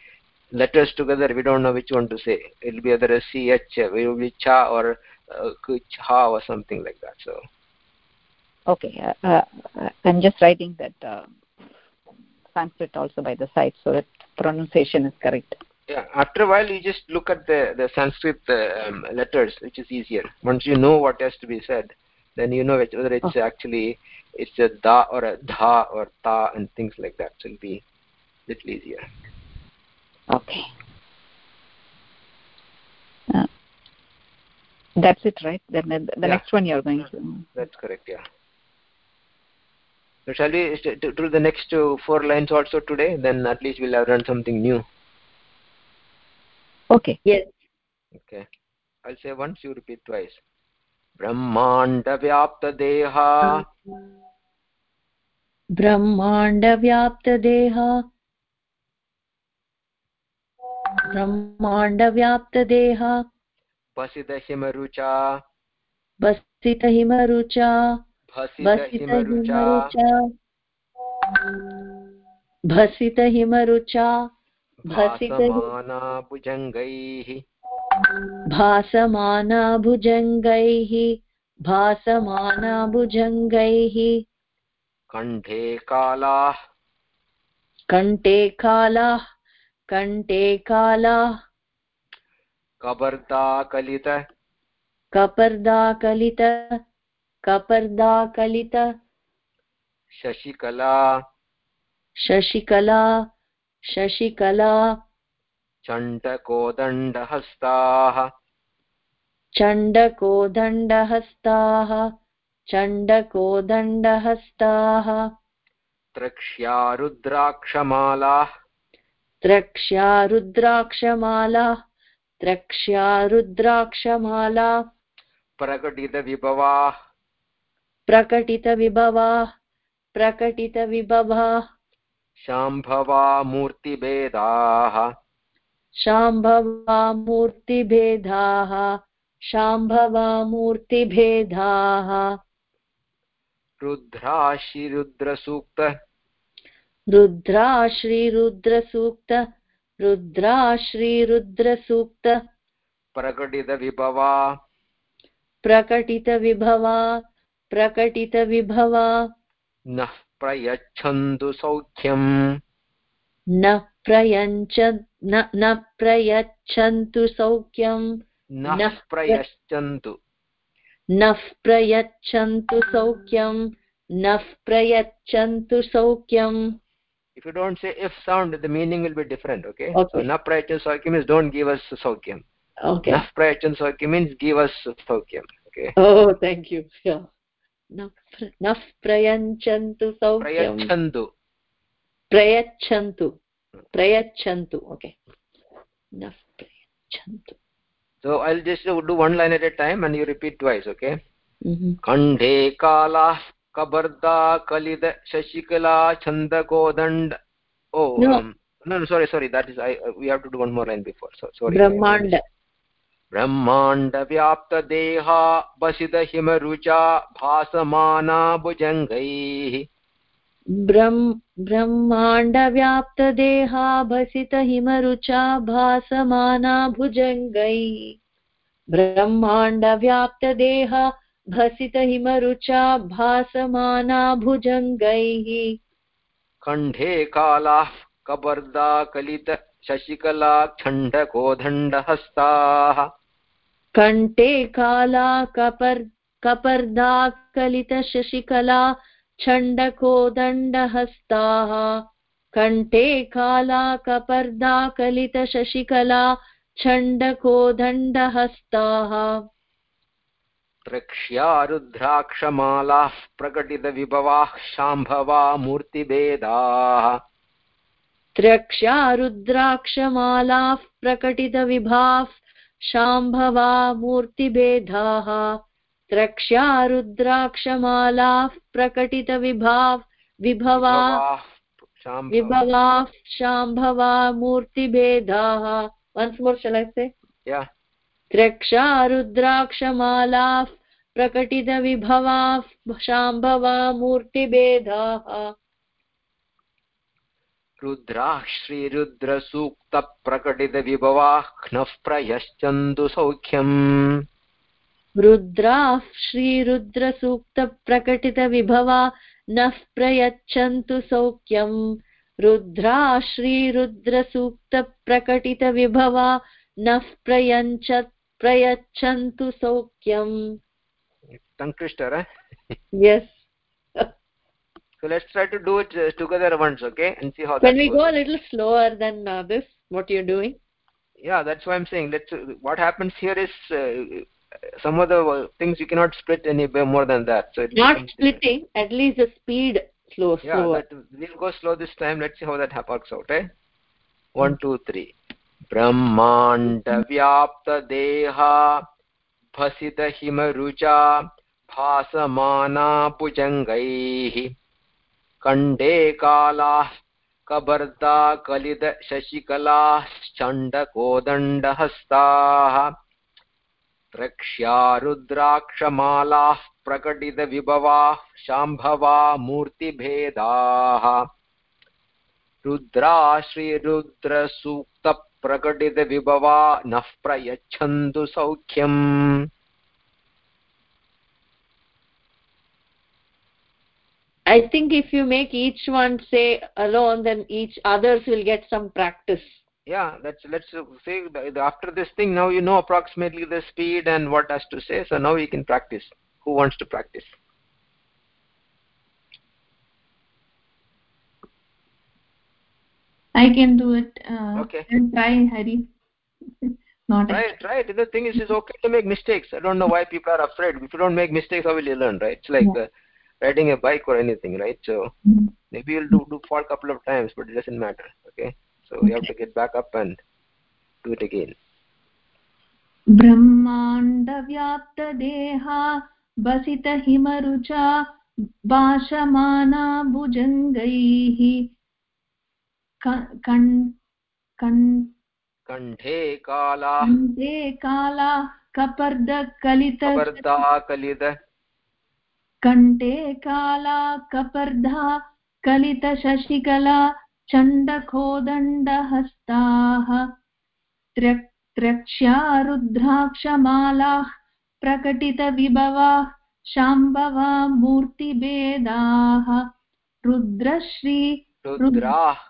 letters together we don't know which one to say. It will be either a ch it will be cha or uh, cha or something like that so. Okay uh, uh, i'm just writing that uh, sanskrit also by the side so that pronunciation is correct. Yeah after a while you just look at the the sanskrit uh, um, letters which is easier. Once you know what has to be said then you know which, whether it's actually it's a da or a dha or ta and things like that so it'll be little easier okay uh, that's it right then the, the Yeah. next one you're going to that's correct yeah so shall we st- to, to the next uh, four lines also today then at least we'll have learned something new okay yes okay i'll say once you repeat twice ब्रह्माण्डव्याप्तदेहा ब्रह्माण्डव्याप्तदेह ब्रह्माण्डव्याप्तदेह। भसितहिमरुचा। भसितहिमरुचा। भसितहिमरुचा। भसितहिमरुचा। भसितहिमरुचा। भासमाना भुजङ्गैः। भासमाना भुजङ्गैः। भासमाना भुजङ्गैः। कण्ठे कालाः। कण्ठे कालाः। कण्ठे कालाः। कबर्दाकलित कपर्दाकलित कपर्दाकलित शशिकला। शशिकला शशिकला। चण्डकोदण्डहस्ताः। चण्डकोदण्डहस्ताः चण्डकोदण्डहस्ताः। त्रक्ष्या रुद्राक्षमालाः। द्रक्ष्या रुद्राक्षमाला द्रक्ष्या रुद्राक्षमाला। प्रकटितविभवाः प्रकटितविभवा प्रकटितविभवा शाम्भवा मूर्तिभेदाः। शाम्भवा मूर्तिभेदाः शाम्भवा मूर्तिभेदाः। रुद्राशिरुद्रसूक्त रुद्रा श्रीरुद्रसूक्त रुद्रा श्रीरुद्रसूक्त प्रकटितविभवा प्रकटितविभवा प्रकटितविभवा नः प्रयच्छन्तु सौख्यम्। न प्रयञ्च न न प्रयच्छन्तु सौख्यं नः नः प्रयच्छन्तु। नः प्रयच्छन्तु सौख्यं नः प्रयच्छन्तु सौख्यम्। if you don't say if sound the meaning will be different okay, Okay. so na prayachan saukyam means don't give us saukyam okay na prayachan saukyam means give us saukyam okay oh thank you yeah न न प्रयच्छन्तु सौख्यं prayachantu प्रयच्छन्तु प्रयच्छन्तु ओके न प्रयच्छन्तु so i'll just do one line at a time and you repeat twice okay Mhm. खण्डे कालाः कबर्दा कलिद Sasikala छन्दकोदण्ड oh No. um, no no sorry sorry that is i uh, we have to do one more line before so, sorry. ब्रह्माण्ड ब्रह्माण्डव्याप्तदेहा बसिदहिमरुचा भासमाना भुजङ्गैः ब्रह्म ब्रह्माण्डव्याप्तदेहा भसितहिमरुचा भासमाना भुजङ्गैः ब्रह्माण्डव्याप्तदेह भसितहिमरुचा भासमाना भुजङ्गैः कण्ठे कालाः कबर्दा कलित शशिकला खण्डकोदण्डहस्ताः कण्ठे काला कपर् कपर्दा कलितशशिकला छण्डकोदण्डहस्ताः कण्ठे काला कपर्दा कलितशशिकला छण्डकोदण्डहस्ताः प्रक्ष्या रुद्राक्षमालाः प्रकटितविभवाः शाम्भवा मूर्तिभेदाः। द्रक्ष्या रुद्राक्षमालाः प्रकटितविभाः शाम्भवा मूर्तिभेदाः। द्रक्ष्या रुद्राक्षमालाः प्रकटितविभाः विभवा विभवाः शाम्भवा। मूर्तिभेदाः। I say? Yeah. द्रक्षा रुद्राक्षमालाः प्रकटितविभवाः शाम्भवा मूर्तिभेदाः। रुद्राः श्रीरुद्रसूक्तप्रकटितविभवाः ह्नः प्रयश्चन्तु सौख्यम्। रुद्राः श्रीरुद्रसूक्तप्रकटितविभवा नः प्रयच्छन्तु सौख्यम्। रुद्रा श्रीरुद्रसूक्तप्रकटितविभवा नः प्रयञ्च प्रयच्छन्तु सौख्यम् tongue twister eh? yes <laughs> so let's try to do it uh, together once okay and see how when that we goes. go a little slower than uh, this what you're doing yeah that's why i'm saying let's uh, what happens here is uh, some of the uh, things you cannot split any more than that so it not becomes different. splitting at least the speed slow yeah slower that, we'll go slow this time let's see how that works out eh one two three ब्रह्माण्डव्याप्तदेहा भसितहिमरुचा भासमाना भुजङ्गैः कण्डे कालाः, कबर्दा, कलिद शशिकलाश्चण्डकोदण्डहस्ताः रक्ष्या रुद्राक्षमालाः प्रकटितविभवाः, शाम्भवा मूर्तिभेदाः। रुद्रा श्रीरुद्रसूक्तप्रकटितविभवा नः प्रयच्छन्तु सौख्यम् i think if you make each one say alone then each others will get some practice yeah that's let's say the- the- after this thing now you know approximately the speed and what has to say so now you can practice who wants to practice I can do it. Uh, Okay. And try Hari. <laughs> not right right the thing is it's okay to make mistakes i don't know why people are afraid if you don't make mistakes how will you learn right it's like Yeah. uh, riding a bike or anything right so Mhm. maybe you'll do, do fall a couple of times but it doesn't matter okay so you have to get back up and do it again ब्रह्माण्डव्याप्तदेहा बसितहिमरुचा भाषमाना भुजङ्गैः क- कण्- कण्- कण्ठे काला कण्ठे काला कपर्दकलित कपर्दा कलित। कण्ठे काला कपर्धा कलितशशिकला चण्डकोदण्डहस्ताः त्र्य- त्र्यक्ष्या रुद्राक्षमालाः प्रकटितविभवाः शाम्भवा मूर्तिभेदाः रुद्रश्री रुद्राः।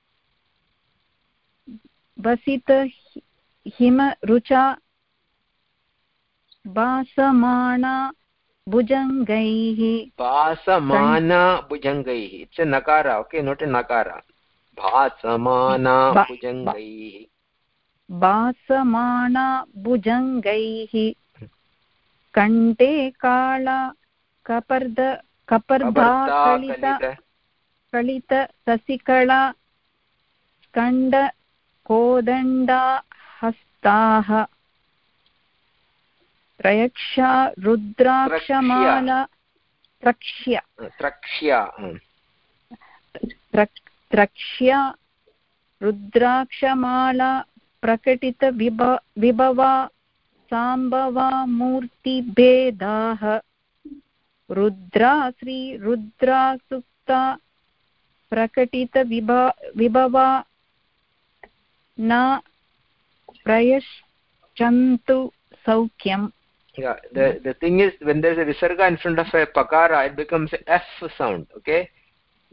वसित हिमरुचा भासमाना भुजङ्गैः भासमाना भुजङ्गैः it's a nakara okay not a nakara भासमाना भुजङ्गैः भासमाना भुजङ्गैः कण्ठे काला कपर्द कपर्दा कलित कलित। ससिकला स्कण्ड कोदण्डा हस्ताः। त्रयक्षा रुद्राक्षमाला त्रक्ष्य। त्रक्ष्या। हम्म. त्रक्ष्या रुद्राक्षमाला प्रकटितविभ विभवा साम्बवा मूर्तिभेदाः। रुद्रा श्रीरुद्रा सुप्ता प्रकटितविभ विभवा न prayashchantu saukyam yeah the the thing is when there's a visarga in front of a pakara it becomes f sound okay?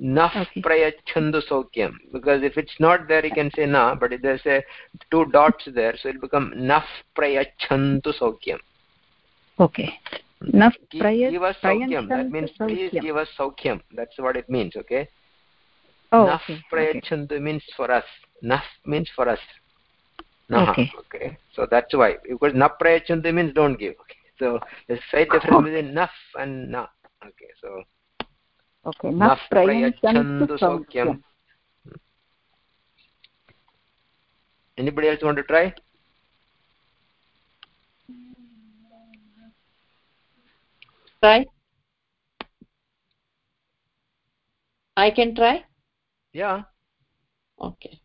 Naf okay. prayachchantu saukyam because if it's not there you can say na but if there's a two dots there so it become naf prayachchantu saukyam okay. Naf prayachchantu saukyam that means please give us saukyam that's what it means okay? naf prayachantu means for us. Naf means for us. Naha. Okay. okay. So that's why because nap prayachantu means don't give. Okay. So there's slight difference between <laughs> naf and na okay. So okay naf prayachantu saukyam anybody else want to try? Try. I can try. Yeah. Okay.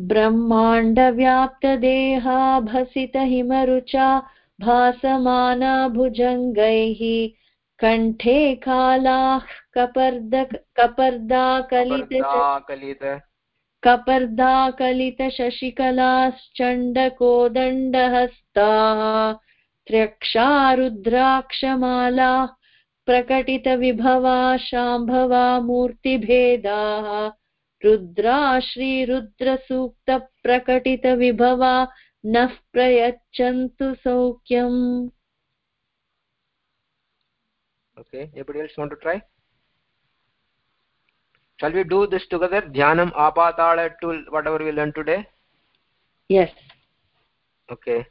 ब्रह्माण्डव्याप्तदेहा भसितहिमरुचा भासमाना भुजङ्गैः कण्ठे कालाः कपर्द कपर्दाकलित कलित कपर्दाकलितशशिकलाश्चण्डकोदण्डहस्ताः। त्र्यक्षा रुद्राक्षमाला प्रकटितविभवा शाम्भवा मूर्तिभेदाः रुद्रा श्रीरुद्रसूक्तप्रकटितविभवा नः प्रयच्छन्तु सौख्यम् shall we do this together dhyanam apatala to whatever we learned today yes okay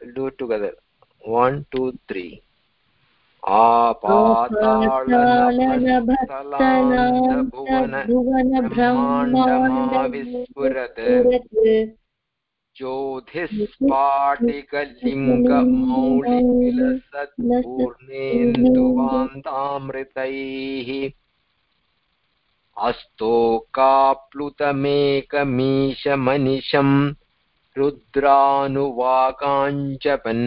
we'll do it together 1 2 3 आपातालनभुवनब्रह्माण्डमाविस्फुरत् ज्योतिस्पाटिकलिङ्गमौलिविलसत्पूर्णेन्दुवान्तामृतैः अस्तोकाप्लुतमेकमीशमनिशम् रुद्रानुवाकाञ्चपन्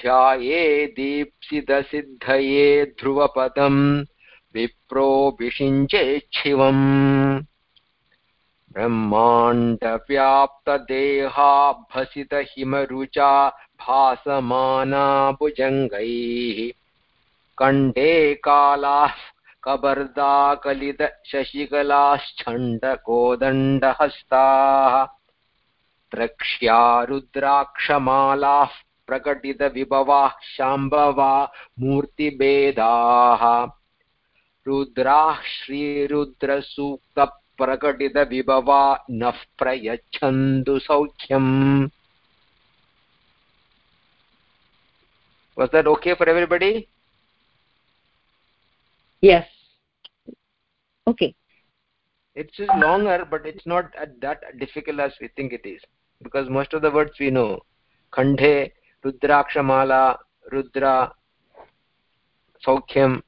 ध्याये दीप्सितसिद्धये ध्रुवपदम् विप्रोऽभिषिञ्चेच्छिवम् ब्रह्माण्डव्याप्तदेहाभसितहिमरुचा भासमाना भुजङ्गैः कण्ठे कालाः कबर्दाकलितशशिकलाश्छण्डकोदण्डहस्ताः द्रक्ष्या रुद्राक्षमालाः प्रकटितविभवाः शाम्भवा मूर्तिभेदाः रुद्राः श्रीरुद्रसूक्तप्रकटितविभवा नः प्रयच्छन्तु सौख्यम् Was that okay for everybody? yes okay It's just longer, but it's not that difficult as we think it is. Because most of the words we know. Khandhe, Rudrakshamala, Rudra, Saukhyam,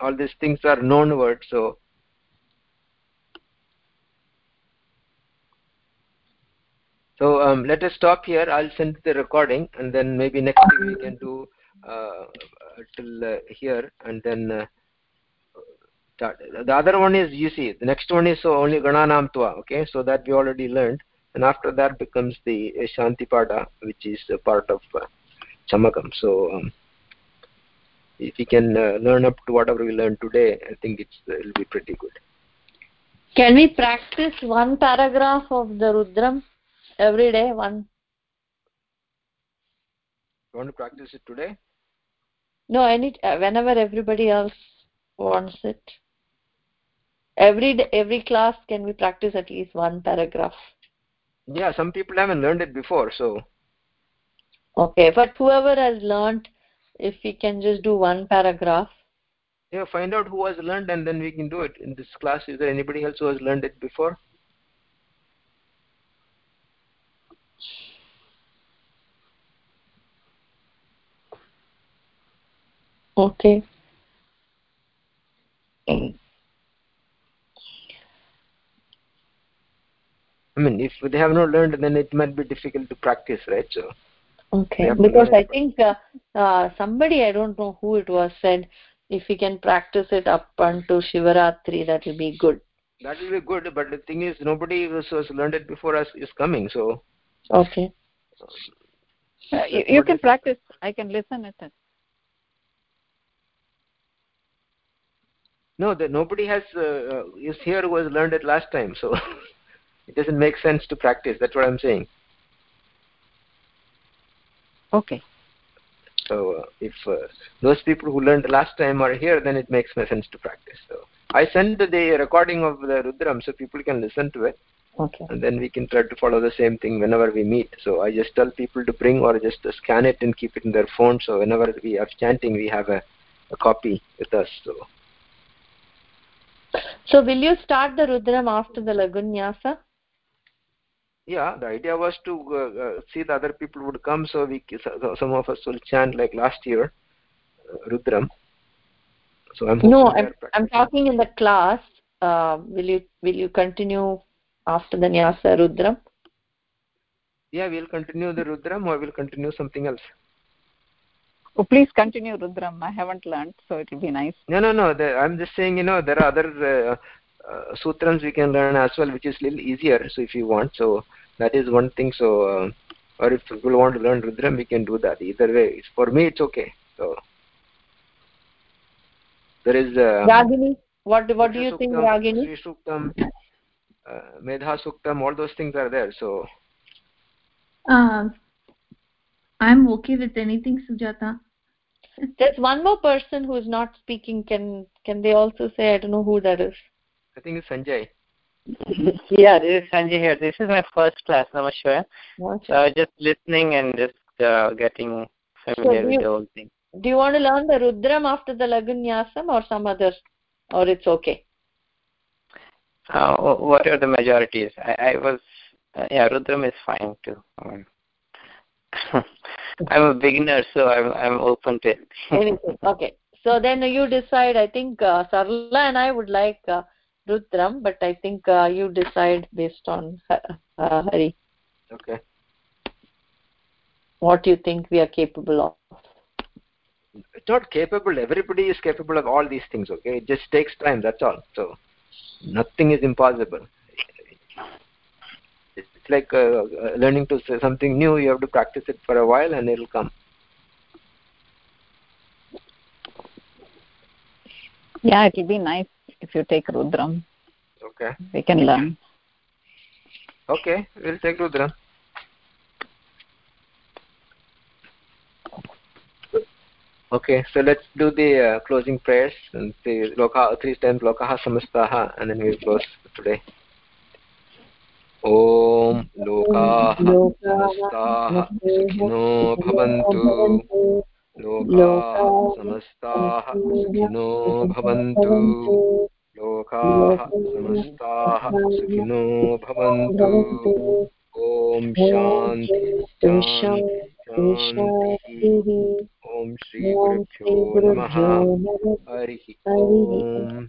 all these things are known words, so so um, let us stop here. I'll send the recording and then maybe next week we can do uh, till uh, here and then uh, the other one is you see the next one is so only gananam tva okay? So that we already learned and after that becomes the uh, shanti pada which is a part of uh, chamakam. So um, if we can uh, learn up to whatever we learned today i think it's uh, it'll be pretty good. Can we practice one paragraph of the rudram every day one? You want to practice it today? No any uh, whenever everybody else wants it. Every day, every class can we practice at least one paragraph yeah some people haven't learned it before so. Okay but whoever has learned if we can just do one paragraph. Yeah find out who has learned and then we can do it. In this class is there anybody else who has learned it before? Okay i mean if they have not learned then it might be difficult to practice right? So okay. because i think uh, uh, somebody i don't know who it was said if we can practice it up unto shivaratri that will be good. That will be good but the thing is nobody who has learned it before us is coming so. Okay. Uh, you, you can practice. I can listen at it no that nobody has uh, uh, is here who has learned it last time so <laughs> it doesn't make sense to practice. That's what i'm saying. Okay. So uh, if uh, those people who learned last time are here then it makes no sense to practice. So i send the recording of the rudram so people can listen to it. Okay. And then we can try to follow the same thing whenever we meet. So i just tell people to bring or just scan it and keep it in their phone. So whenever we are chanting we have a, a copy with us so. So will you start the rudram after the lagunyasa yeah the idea was to uh, uh, see the other people would come so we so some of us will chant like last year uh, rudram. So i'm no i'm i'm talking in the class uh, will you will you continue after the nyasa rudram? Yeah we'll continue the rudram or we'll continue something else? Oh please continue rudram. I haven't learned so it will be nice. No no no. The, i'm just saying you know there are other uh, uh, sutrams we can learn as well which is little easier so if you want so that is one thing so uh, or if people want to learn rudram we can do that. Either way it's, for me it's okay so. There is uh, ragini what what do you think Suktam, ragini Sri Suktam, uh, Medha Suktam, all those things are there. So. Uh, I'm okay with anything, Sujata. there's one more person who is not speaking. Can can they also say i don't know who that is I think it's Sanjay. Yeah, this is Sanjay here. This is my first class, Namaskar. Okay. So I was just listening and just uh, getting familiar So with you- the whole thing. do you want to learn the rudram after the lagunyasam or some other or it's okay Uh, wh- what are the majorities? I, I was, uh, yeah, Rudram is fine too. <laughs> I'm a beginner, so I'm I'm open to it. <laughs> anything okay so then you decide i think uh, sarla and i would like uh, rudram but i think uh, you decide based on uh, uh, hari Okay. what do you think we are capable of It's not capable. Everybody is capable of all these things. Okay. It just takes time. That's all. So nothing is impossible. It's like uh, uh, learning to say something new you have to practice it for a while and it'll come yeah it will be nice if you take rudram okay we can learn okay we'll take rudram okay so let's do the uh, closing prayers and the loka three times lokaha samastaha and then we'll close today ॐ लोकाः समस्ताः सुखिनो भवन्तु लोकाः समस्ताः सुखिनो भवन्तु लोकाः समस्ताः सुखिनो भवन्तु। ॐ शान्ति शान्ति ॐ श्रीगुरुभ्यो नमः। हरिः ओम्